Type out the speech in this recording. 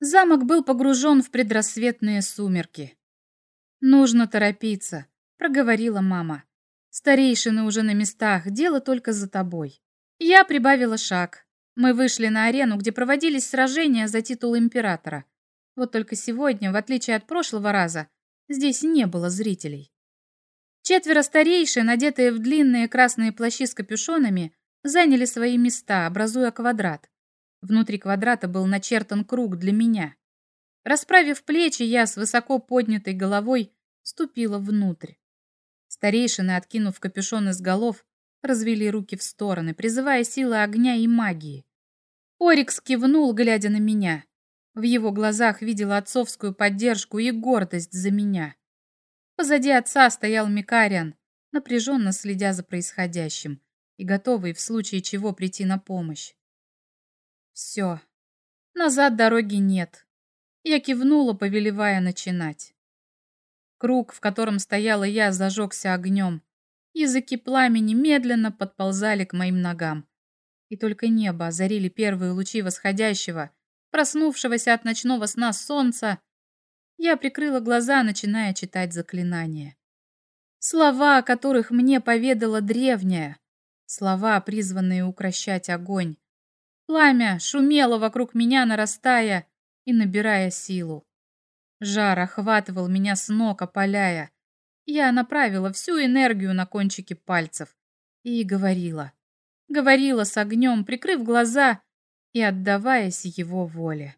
Замок был погружен в предрассветные сумерки. «Нужно торопиться», — проговорила мама. «Старейшины уже на местах, дело только за тобой». Я прибавила шаг. Мы вышли на арену, где проводились сражения за титул императора. Вот только сегодня, в отличие от прошлого раза, здесь не было зрителей. Четверо старейшин, надетые в длинные красные плащи с капюшонами, заняли свои места, образуя квадрат. Внутри квадрата был начертан круг для меня. Расправив плечи, я с высоко поднятой головой ступила внутрь. Старейшины, откинув капюшон из голов, развели руки в стороны, призывая силы огня и магии. Орикс кивнул, глядя на меня. В его глазах видела отцовскую поддержку и гордость за меня. Позади отца стоял Микариан, напряженно следя за происходящим и готовый в случае чего прийти на помощь. Все. Назад дороги нет. Я кивнула, повелевая начинать. Круг, в котором стояла я, зажегся огнем. Языки пламени медленно подползали к моим ногам. И только небо озарили первые лучи восходящего, проснувшегося от ночного сна солнца. Я прикрыла глаза, начиная читать заклинания. Слова, о которых мне поведала древняя. Слова, призванные укращать огонь. Пламя шумело вокруг меня, нарастая и набирая силу. Жар охватывал меня с ног, опаляя. Я направила всю энергию на кончики пальцев и говорила. Говорила с огнем, прикрыв глаза и отдаваясь его воле.